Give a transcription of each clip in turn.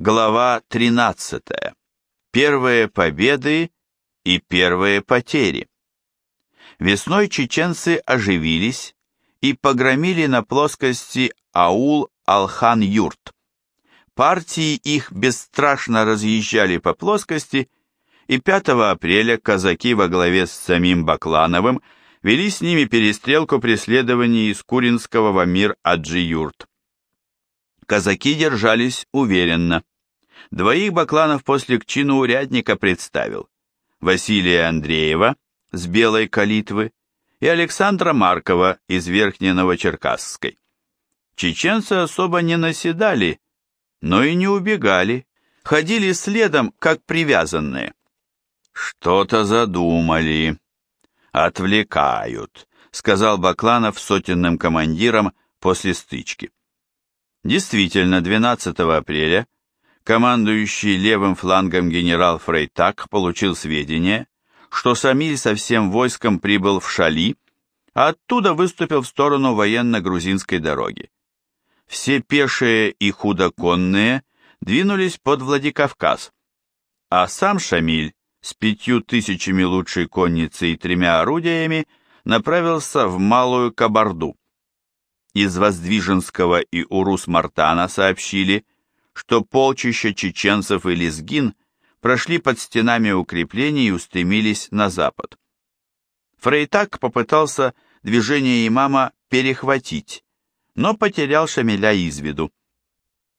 Глава 13. Первые победы и первые потери. Весной чеченцы оживились и погромили на плоскости аул Алхан-Юрт. Партии их бесстрашно разъезжали по плоскости, и 5 апреля казаки во главе с самим Баклановым вели с ними перестрелку преследований из Куринского в Амир-Аджи-Юрт. Казаки держались уверенно. Двоих Бакланов после к чину урядника представил. Василия Андреева с Белой Калитвы и Александра Маркова из Верхней Новочеркасской. Чеченцы особо не наседали, но и не убегали, ходили следом, как привязанные. «Что-то задумали. Отвлекают», — сказал Бакланов сотенным командирам после стычки. Действительно, 12 апреля командующий левым флангом генерал Фрейтак получил сведения, что Самиль со всем войском прибыл в Шали, а оттуда выступил в сторону военно-грузинской дороги. Все пешие и худоконные двинулись под Владикавказ, а сам Шамиль с пятью тысячами лучшей конницы и тремя орудиями направился в Малую Кабарду из Воздвиженского и Урус-Мартана сообщили, что полчища чеченцев и лезгин прошли под стенами укреплений и устремились на запад. Фрейтак попытался движение имама перехватить, но потерял Шамиля из виду.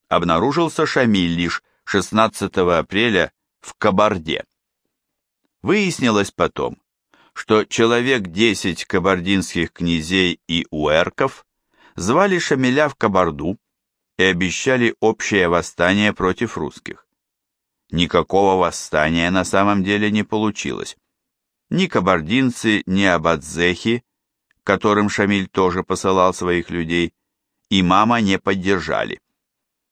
Обнаружился Шамиль лишь 16 апреля в Кабарде. Выяснилось потом, что человек 10 кабардинских князей и уэрков звали Шамиля в Кабарду и обещали общее восстание против русских. Никакого восстания на самом деле не получилось. Ни кабардинцы, ни абадзехи, которым Шамиль тоже посылал своих людей, имама не поддержали.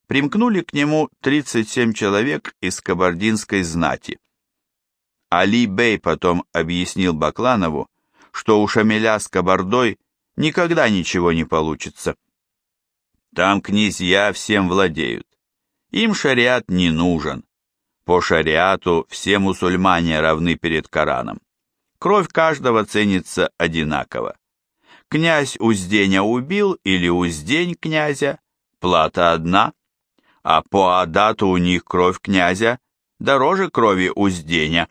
Примкнули к нему 37 человек из кабардинской знати. Али Бей потом объяснил Бакланову, что у Шамиля с Кабардой никогда ничего не получится. Там князья всем владеют. Им шариат не нужен. По шариату все мусульмане равны перед Кораном. Кровь каждого ценится одинаково. Князь Узденя убил или Уздень князя, плата одна, а по Адату у них кровь князя дороже крови Узденя.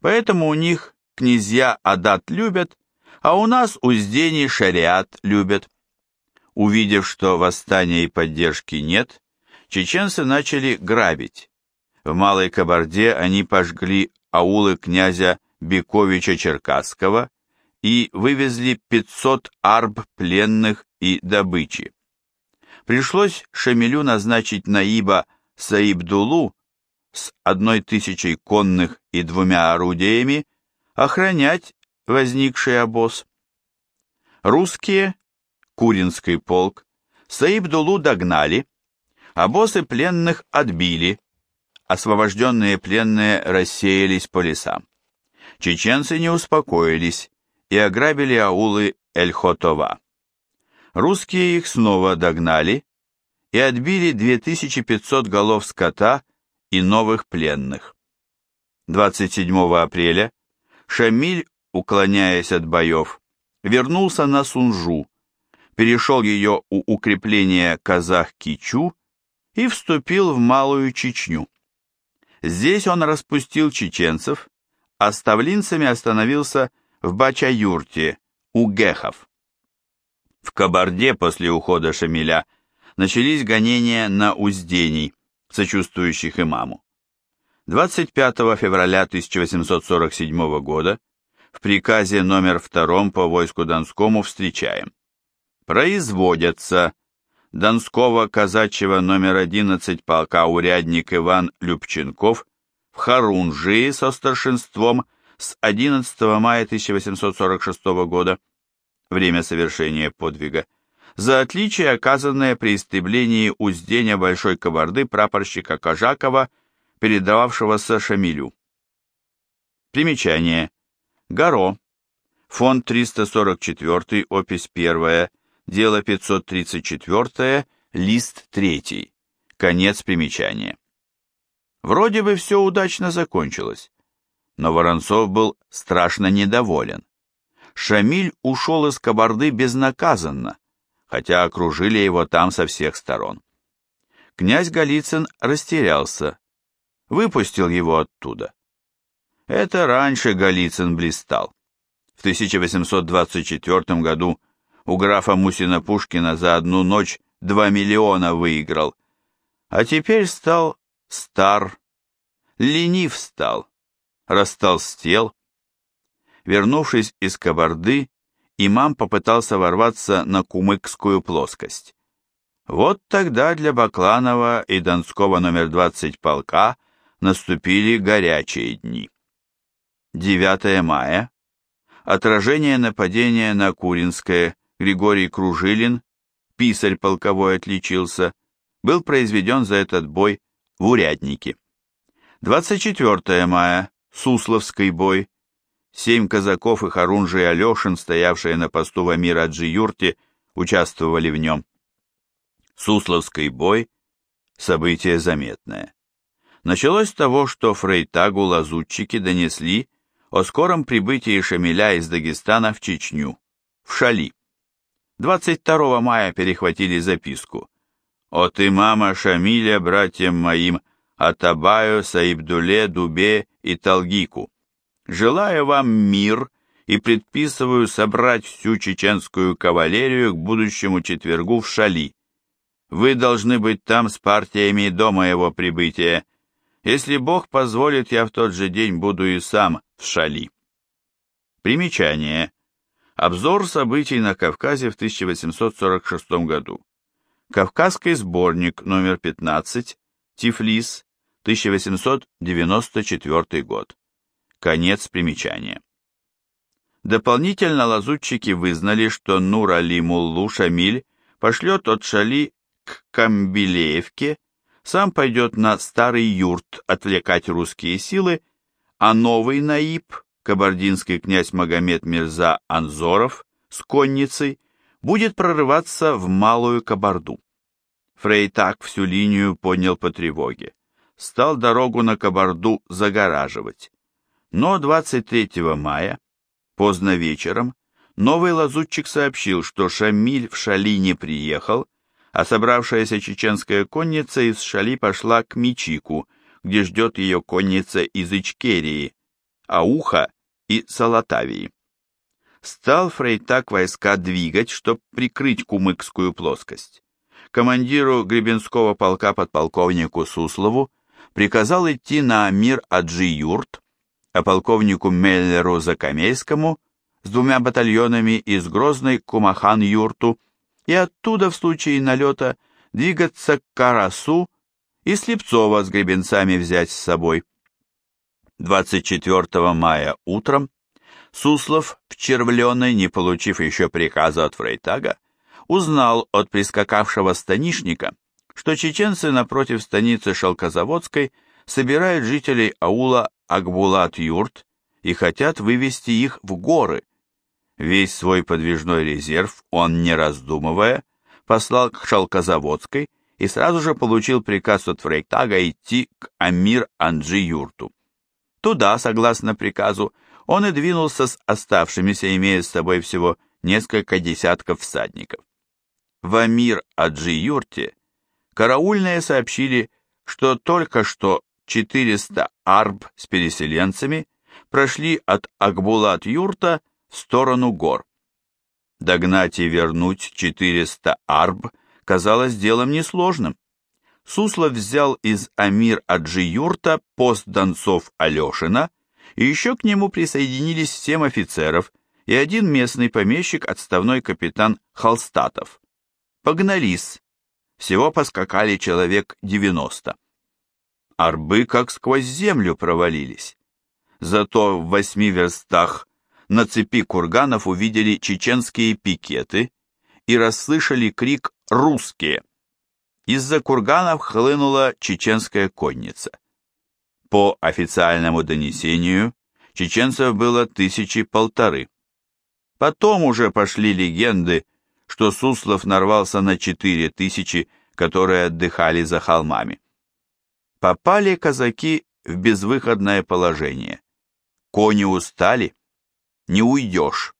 Поэтому у них князья Адат любят, а у нас уздений шариат любят. Увидев, что восстания и поддержки нет, чеченцы начали грабить. В Малой Кабарде они пожгли аулы князя Бековича Черкасского и вывезли 500 арб пленных и добычи. Пришлось Шамилю назначить Наиба Саибдулу с одной тысячей конных и двумя орудиями охранять возникший обоз. Русские, Куринский полк, Саибдулу догнали, обозы пленных отбили, освобожденные пленные рассеялись по лесам. Чеченцы не успокоились и ограбили аулы Эль-Хотова. Русские их снова догнали и отбили 2500 голов скота и новых пленных. 27 апреля Шамиль уклоняясь от боев, вернулся на Сунжу, перешел ее у укрепления Казах-Кичу и вступил в Малую Чечню. Здесь он распустил чеченцев, а ставлинцами остановился в Бачаюрте, у гехов. В Кабарде после ухода Шамиля начались гонения на уздений, сочувствующих имаму. 25 февраля 1847 года в приказе номер втором по войску Донскому встречаем. Производятся Донского казачьего номер 11 полка урядник Иван Любченков в Харунжии со старшинством с 11 мая 1846 года, время совершения подвига, за отличие, оказанное при истреблении уздения Большой Кабарды прапорщика Кожакова, передававшегося Шамилю. Примечание. Гаро. Фонд 344, опись 1, дело 534, лист 3. Конец примечания. Вроде бы все удачно закончилось, но Воронцов был страшно недоволен. Шамиль ушел из Кабарды безнаказанно, хотя окружили его там со всех сторон. Князь Голицын растерялся, выпустил его оттуда. Это раньше Голицын блистал. В 1824 году у графа Мусина-Пушкина за одну ночь 2 миллиона выиграл, а теперь стал стар, ленив стал, растолстел. Вернувшись из Кабарды, имам попытался ворваться на кумыкскую плоскость. Вот тогда для Бакланова и Донского номер 20 полка наступили горячие дни. 9 мая. Отражение нападения на Куринское. Григорий Кружилин, писарь полковой отличился, был произведен за этот бой в Уряднике. 24 мая. Сусловский бой. Семь казаков и Харунжий Алешин, стоявшие на посту в Амир-Аджи-Юрте, участвовали в нем. Сусловский бой – событие заметное. Началось с того, что Фрейтагу лазутчики донесли о скором прибытии Шамиля из Дагестана в Чечню, в Шали. 22 мая перехватили записку. «От имама Шамиля братьям моим Атабаю, Саибдуле, Дубе и Талгику. Желаю вам мир и предписываю собрать всю чеченскую кавалерию к будущему четвергу в Шали. Вы должны быть там с партиями до моего прибытия. Если Бог позволит, я в тот же день буду и сам в Шали. Примечание. Обзор событий на Кавказе в 1846 году. Кавказский сборник номер 15, Тифлис, 1894 год. Конец примечания. Дополнительно лазутчики вызнали, что Нур-Али Муллу Шамиль пошлет от Шали к Камбилеевке, сам пойдет на старый юрт отвлекать русские силы, а новый наиб, кабардинский князь Магомед Мирза Анзоров с конницей, будет прорываться в Малую Кабарду. Фрейтак всю линию поднял по тревоге. Стал дорогу на Кабарду загораживать. Но 23 мая, поздно вечером, новый лазутчик сообщил, что Шамиль в Шали не приехал, а собравшаяся чеченская конница из Шали пошла к Мичику, где ждет ее конница из Ичкерии, Ауха и Салатавии. Стал Фрейтак войска двигать, чтобы прикрыть Кумыкскую плоскость. Командиру Гребенского полка подполковнику Суслову приказал идти на Амир Аджи-Юрт, а полковнику Меллеру Закамейскому с двумя батальонами из Грозной Кумахан-Юрту и оттуда в случае налета двигаться к Карасу и Слепцова с гребенцами взять с собой. 24 мая утром Суслов в Червленой, не получив еще приказа от Фрейтага, узнал от прискакавшего станишника, что чеченцы напротив станицы Шелкозаводской собирают жителей аула Акбулат-Юрт и хотят вывести их в горы. Весь свой подвижной резерв он, не раздумывая, послал к Шелкозаводской и сразу же получил приказ от Фрейтага идти к Амир-Анджи-Юрту. Туда, согласно приказу, он и двинулся с оставшимися, имея с собой всего несколько десятков всадников. В Амир-Аджи-Юрте караульные сообщили, что только что 400 арб с переселенцами прошли от Акбулат-Юрта сторону гор. Догнать и вернуть 400 арб – казалось делом несложным. Суслов взял из Амир Аджиюрта пост донцов Алешина, и еще к нему присоединились семь офицеров и один местный помещик, отставной капитан Холстатов. Погнались. Всего поскакали человек девяносто. Арбы как сквозь землю провалились. Зато в восьми верстах на цепи курганов увидели чеченские пикеты и расслышали крик «Русские!». Из-за курганов хлынула чеченская конница. По официальному донесению, чеченцев было тысячи полторы. Потом уже пошли легенды, что Суслов нарвался на четыре тысячи, которые отдыхали за холмами. Попали казаки в безвыходное положение. Кони устали, не уйдешь.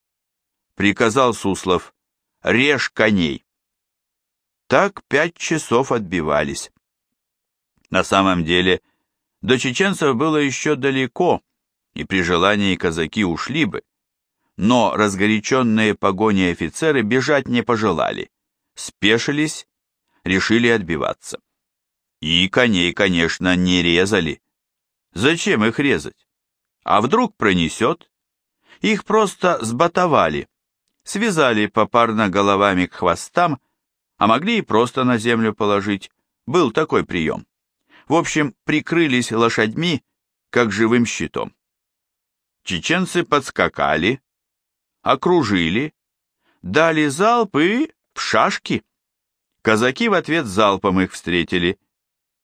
Приказал Суслов, режь коней. Так пять часов отбивались. На самом деле, до чеченцев было еще далеко, и при желании казаки ушли бы. Но разгоряченные погони офицеры бежать не пожелали, спешились, решили отбиваться. И коней, конечно, не резали. Зачем их резать? А вдруг пронесет? Их просто сботовали, связали попарно головами к хвостам, а могли и просто на землю положить. Был такой прием. В общем, прикрылись лошадьми, как живым щитом. Чеченцы подскакали, окружили, дали залп и в шашки. Казаки в ответ залпом их встретили.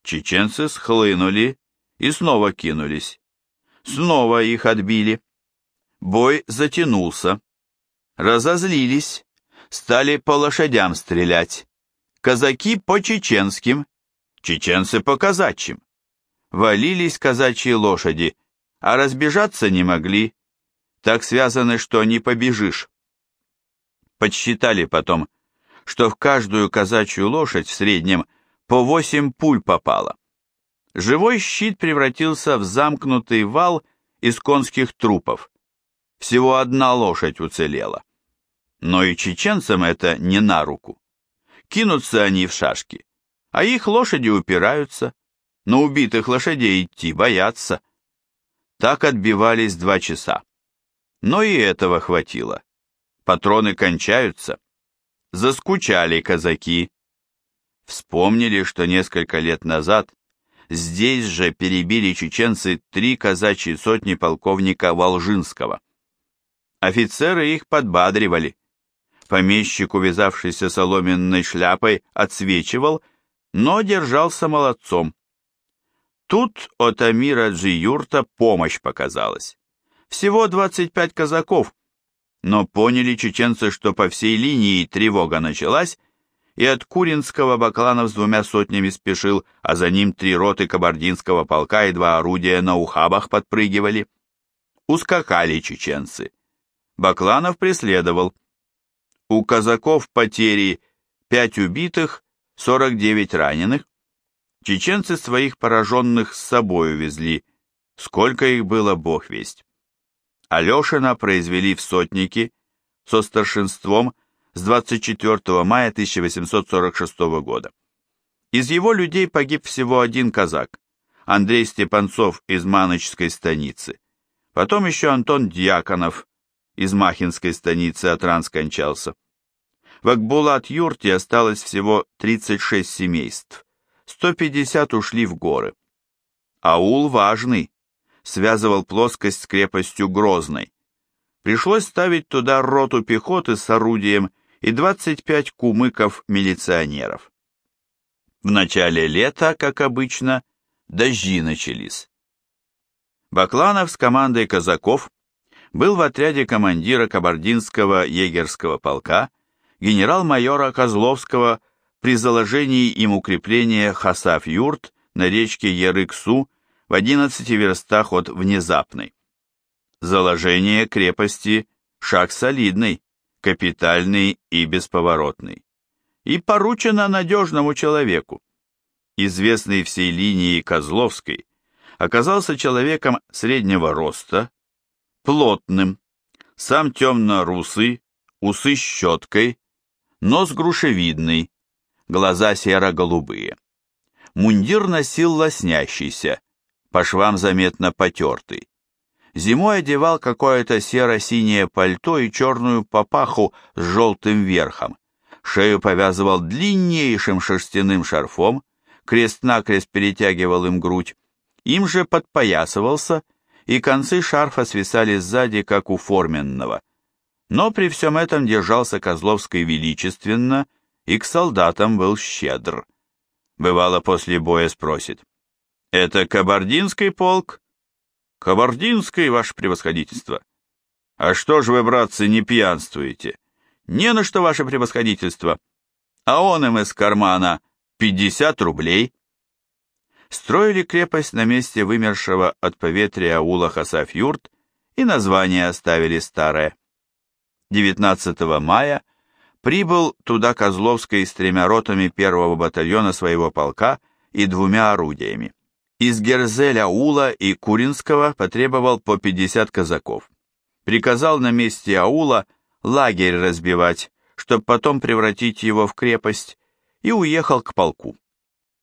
Чеченцы схлынули и снова кинулись. Снова их отбили. Бой затянулся. Разозлились, стали по лошадям стрелять. Казаки по чеченским, чеченцы по казачьим. Валились казачьи лошади, а разбежаться не могли. Так связаны, что не побежишь. Подсчитали потом, что в каждую казачью лошадь в среднем по восемь пуль попало. Живой щит превратился в замкнутый вал из конских трупов. Всего одна лошадь уцелела. Но и чеченцам это не на руку. Кинутся они в шашки, а их лошади упираются, но убитых лошадей идти боятся. Так отбивались два часа. Но и этого хватило. Патроны кончаются. Заскучали казаки. Вспомнили, что несколько лет назад здесь же перебили чеченцы три казачьи сотни полковника Волжинского. Офицеры их подбадривали. Помещик, увязавшийся соломенной шляпой, отсвечивал, но держался молодцом. Тут от Амира Джиюрта помощь показалась. Всего 25 казаков, но поняли чеченцы, что по всей линии тревога началась, и от Куринского Бакланов с двумя сотнями спешил, а за ним три роты кабардинского полка и два орудия на ухабах подпрыгивали. Ускакали чеченцы. Бакланов преследовал. У казаков потери 5 убитых, 49 раненых. Чеченцы своих пораженных с собой увезли. Сколько их было, бог весть. Алешина произвели в сотники со старшинством с 24 мая 1846 года. Из его людей погиб всего один казак, Андрей Степанцов из Маночской станицы. Потом еще Антон Дьяконов из Махинской станицы от ран скончался. В Акбулат-юрте осталось всего 36 семейств. 150 ушли в горы. Аул важный, связывал плоскость с крепостью Грозной. Пришлось ставить туда роту пехоты с орудием и 25 кумыков-милиционеров. В начале лета, как обычно, дожди начались. Бакланов с командой казаков был в отряде командира Кабардинского егерского полка генерал-майора Козловского при заложении им укрепления Хасав-Юрт на речке Ярыксу в 11 верстах от Внезапной. Заложение крепости – шаг солидный, капитальный и бесповоротный. И поручено надежному человеку. Известный всей линии Козловской оказался человеком среднего роста, плотным, сам темно-русый, усы щеткой, нос грушевидный, глаза серо-голубые. Мундир носил лоснящийся, по швам заметно потертый. Зимой одевал какое-то серо-синее пальто и черную папаху с желтым верхом. Шею повязывал длиннейшим шерстяным шарфом, крест-накрест перетягивал им грудь, им же подпоясывался и концы шарфа свисали сзади, как у форменного. Но при всем этом держался Козловский величественно и к солдатам был щедр. Бывало, после боя спросит. «Это Кабардинский полк?» «Кабардинский, ваше превосходительство». «А что ж вы, братцы, не пьянствуете?» «Не на что, ваше превосходительство». «А он им из кармана пятьдесят рублей». Строили крепость на месте вымершего от поветрия аула Хасафюрт и название оставили старое. 19 мая прибыл туда Козловский с тремя ротами первого батальона своего полка и двумя орудиями. Из Герзеля Ула и Куринского потребовал по 50 казаков. Приказал на месте аула лагерь разбивать, чтобы потом превратить его в крепость, и уехал к полку.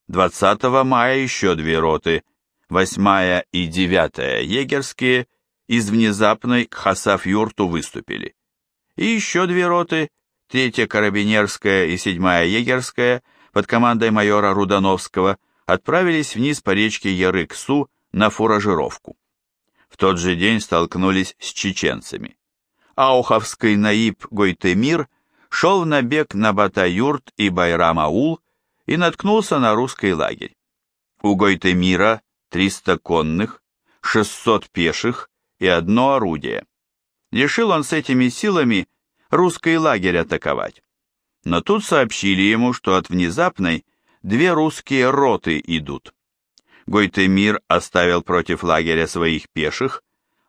20 мая еще две роты, 8 и 9 егерские, из внезапной к Хасаф-юрту выступили. И еще две роты, 3 карабинерская и 7 егерская, под командой майора Рудановского, отправились вниз по речке Ярык-Су на фуражировку. В тот же день столкнулись с чеченцами. Ауховский наиб Гойтемир шел в набег на Батаюрт и Байрам-Аул и наткнулся на русский лагерь. У Гойтемира 300 конных, 600 пеших и одно орудие. Решил он с этими силами русский лагерь атаковать. Но тут сообщили ему, что от внезапной две русские роты идут. Гойтемир оставил против лагеря своих пеших,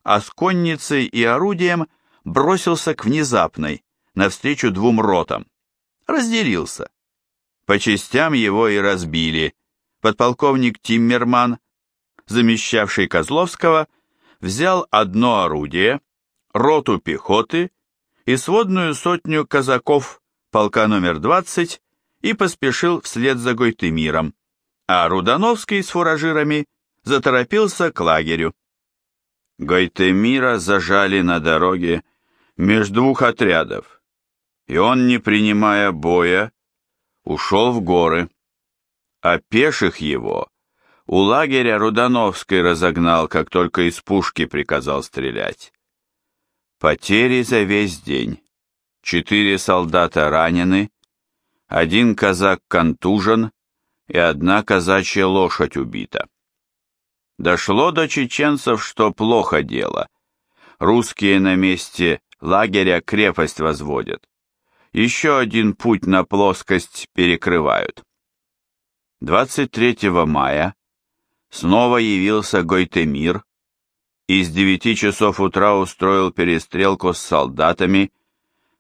а с конницей и орудием бросился к внезапной, навстречу двум ротам. Разделился. По частям его и разбили. Подполковник Тиммерман, замещавший Козловского, взял одно орудие, роту пехоты и сводную сотню казаков полка номер 20 и поспешил вслед за Гойтемиром, а Рудановский с фуражирами заторопился к лагерю. Гойтемира зажали на дороге между двух отрядов, и он, не принимая боя, ушел в горы, а пеших его у лагеря Рудановской разогнал, как только из пушки приказал стрелять. Потери за весь день. Четыре солдата ранены, один казак контужен и одна казачья лошадь убита. Дошло до чеченцев, что плохо дело. Русские на месте лагеря крепость возводят еще один путь на плоскость перекрывают. 23 мая снова явился Гойтемир и с 9 часов утра устроил перестрелку с солдатами,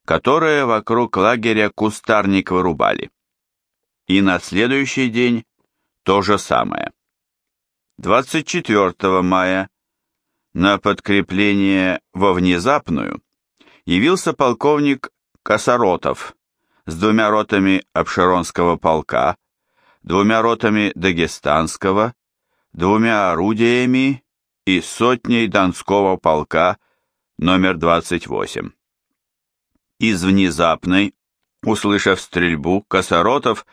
которые вокруг лагеря кустарник вырубали. И на следующий день то же самое. 24 мая на подкрепление во внезапную явился полковник Косоротов с двумя ротами Обширонского полка, двумя ротами Дагестанского, двумя орудиями и сотней Донского полка номер 28. Из внезапной, услышав стрельбу, Косоротов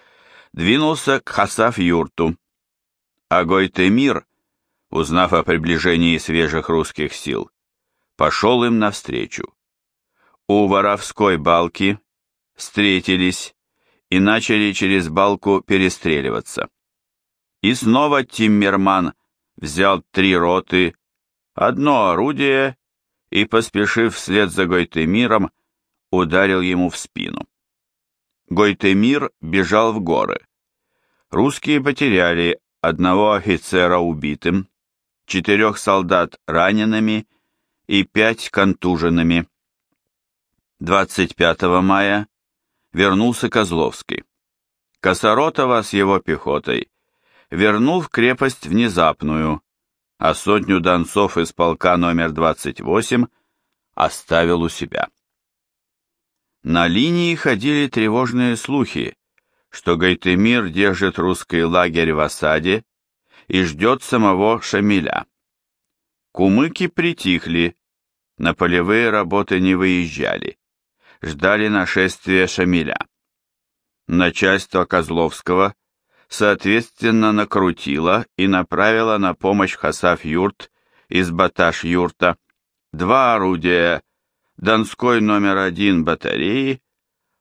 двинулся к Хасав-юрту, а Гойтемир, узнав о приближении свежих русских сил, пошел им навстречу у Воровской балки встретились и начали через балку перестреливаться. И снова Тиммерман взял три роты, одно орудие и, поспешив вслед за Гойтемиром, ударил ему в спину. Гойтемир бежал в горы. Русские потеряли одного офицера убитым, четырех солдат ранеными и пять контуженными. 25 мая вернулся Козловский. Косоротова с его пехотой вернул в крепость внезапную, а сотню донцов из полка номер 28 оставил у себя. На линии ходили тревожные слухи, что Гайтемир держит русский лагерь в осаде и ждет самого Шамиля. Кумыки притихли, на полевые работы не выезжали ждали нашествия Шамиля. Начальство Козловского соответственно накрутило и направило на помощь Хасаф-Юрт из Баташ-Юрта два орудия Донской номер один батареи,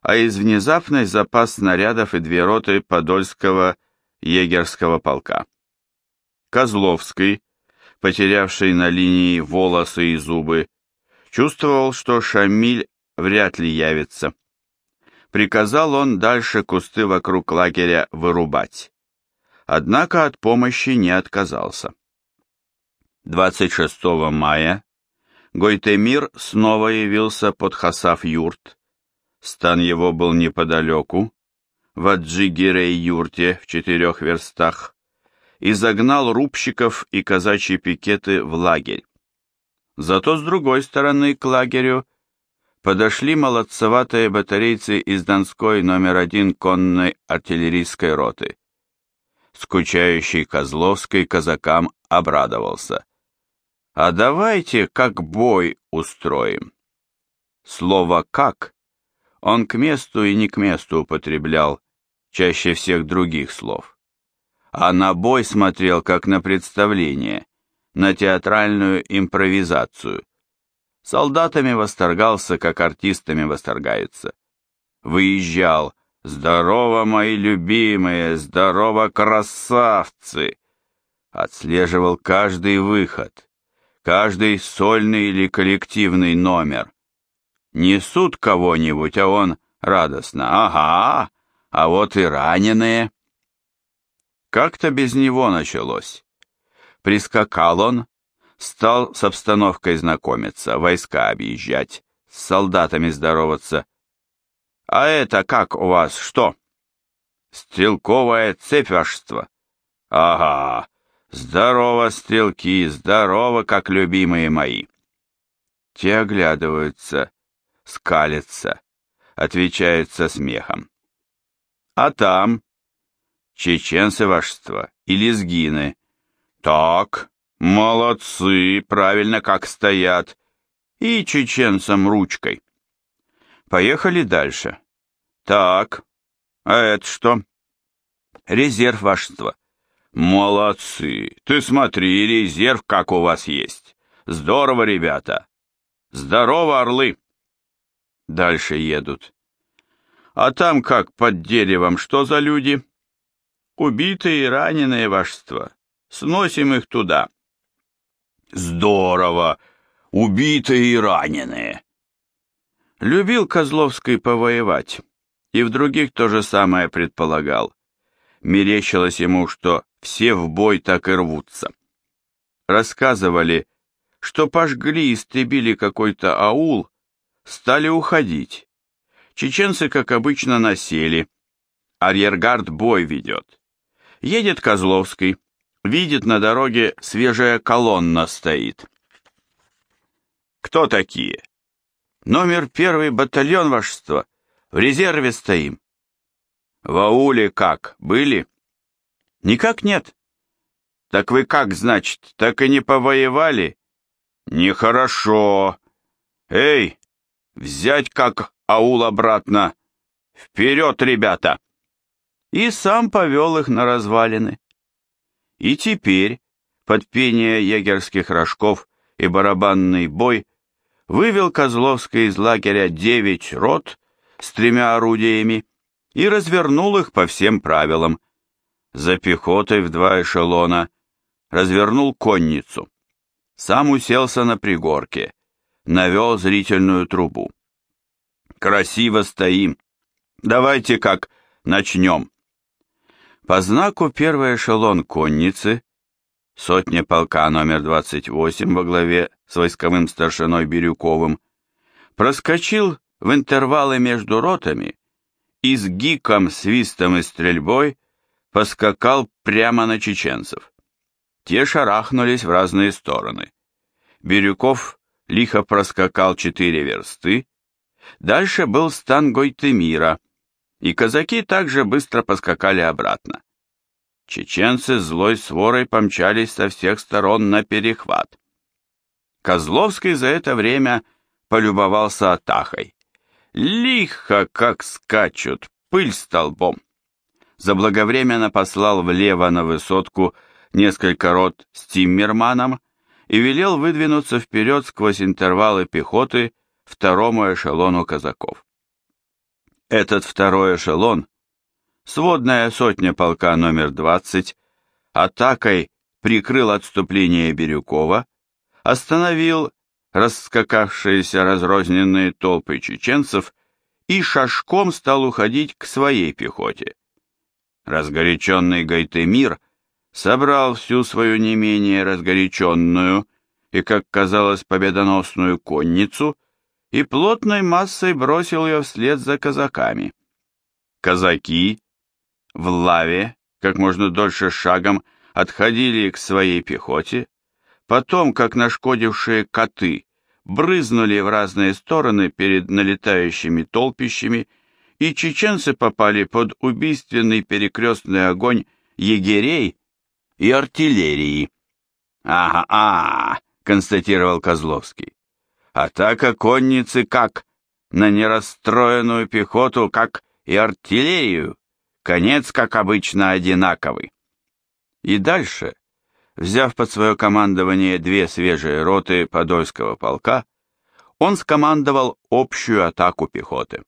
а из внезапной запас снарядов и две роты Подольского егерского полка. Козловский, потерявший на линии волосы и зубы, чувствовал, что Шамиль вряд ли явится. Приказал он дальше кусты вокруг лагеря вырубать. однако от помощи не отказался. 26 мая Гойтемир снова явился под Хасав-юрт. Стан его был неподалеку, в Аджигирей-юрте в четырех верстах, и загнал рубщиков и казачьи пикеты в лагерь. Зато с другой стороны к лагерю подошли молодцеватые батарейцы из Донской номер один конной артиллерийской роты. Скучающий Козловский казакам обрадовался. «А давайте как бой устроим». Слово «как» он к месту и не к месту употреблял, чаще всех других слов. А на бой смотрел как на представление, на театральную импровизацию. Солдатами восторгался, как артистами восторгаются. Выезжал «Здорово, мои любимые! Здорово, красавцы!» Отслеживал каждый выход, каждый сольный или коллективный номер. Несут кого-нибудь, а он радостно «Ага, а вот и раненые». Как-то без него началось. Прискакал он, стал с обстановкой знакомиться, войска объезжать, с солдатами здороваться. «А это как у вас, что?» «Стрелковое цепь «Ага, здорово, стрелки, здорово, как любимые мои!» Те оглядываются, скалятся, отвечают со смехом. «А там?» «Чеченцы вашество или сгины?» Так, молодцы, правильно как стоят. И чеченцам ручкой. Поехали дальше. Так, а это что? Резерв вашества. Молодцы. Ты смотри, резерв как у вас есть. Здорово, ребята. Здорово, орлы. Дальше едут. А там как под деревом, что за люди? Убитые и раненые вашество. Сносим их туда. Здорово! Убитые и раненые. Любил Козловский повоевать, и в других то же самое предполагал. Мерещилось ему, что все в бой так и рвутся. Рассказывали, что пожгли и истребили какой-то аул, стали уходить. Чеченцы, как обычно, насели. Арьергард бой ведет. Едет Козловский, Видит, на дороге свежая колонна стоит. Кто такие? Номер первый батальон вашества. В резерве стоим. В ауле как, были? Никак нет. Так вы как, значит, так и не повоевали? Нехорошо. Эй, взять как аул обратно. Вперед, ребята! И сам повел их на развалины. И теперь, под пение егерских рожков и барабанный бой, вывел Козловский из лагеря девять рот с тремя орудиями и развернул их по всем правилам. За пехотой в два эшелона развернул конницу. Сам уселся на пригорке, навел зрительную трубу. «Красиво стоим. Давайте как начнем». По знаку первый эшелон конницы, сотня полка номер 28 во главе с войсковым старшиной Бирюковым, проскочил в интервалы между ротами и с гиком, свистом и стрельбой поскакал прямо на чеченцев. Те шарахнулись в разные стороны. Бирюков лихо проскакал четыре версты, дальше был стан Гойтемира, и казаки также быстро поскакали обратно. Чеченцы злой сворой помчались со всех сторон на перехват. Козловский за это время полюбовался атахой. Лихо, как скачут, пыль столбом. Заблаговременно послал влево на высотку несколько рот с Тиммерманом и велел выдвинуться вперед сквозь интервалы пехоты второму эшелону казаков. Этот второй эшелон, сводная сотня полка номер 20, атакой прикрыл отступление Бирюкова, остановил раскакавшиеся разрозненные толпы чеченцев и шашком стал уходить к своей пехоте. Разгоряченный Гайтемир собрал всю свою не менее разгоряченную и, как казалось, победоносную конницу и плотной массой бросил ее вслед за казаками. Казаки в лаве как можно дольше шагом отходили к своей пехоте, потом, как нашкодившие коты, брызнули в разные стороны перед налетающими толпищами, и чеченцы попали под убийственный перекрестный огонь егерей и артиллерии. «Ага-а!» — констатировал Козловский. «Атака конницы как? На нерастроенную пехоту, как и артиллерию. Конец, как обычно, одинаковый». И дальше, взяв под свое командование две свежие роты Подольского полка, он скомандовал общую атаку пехоты.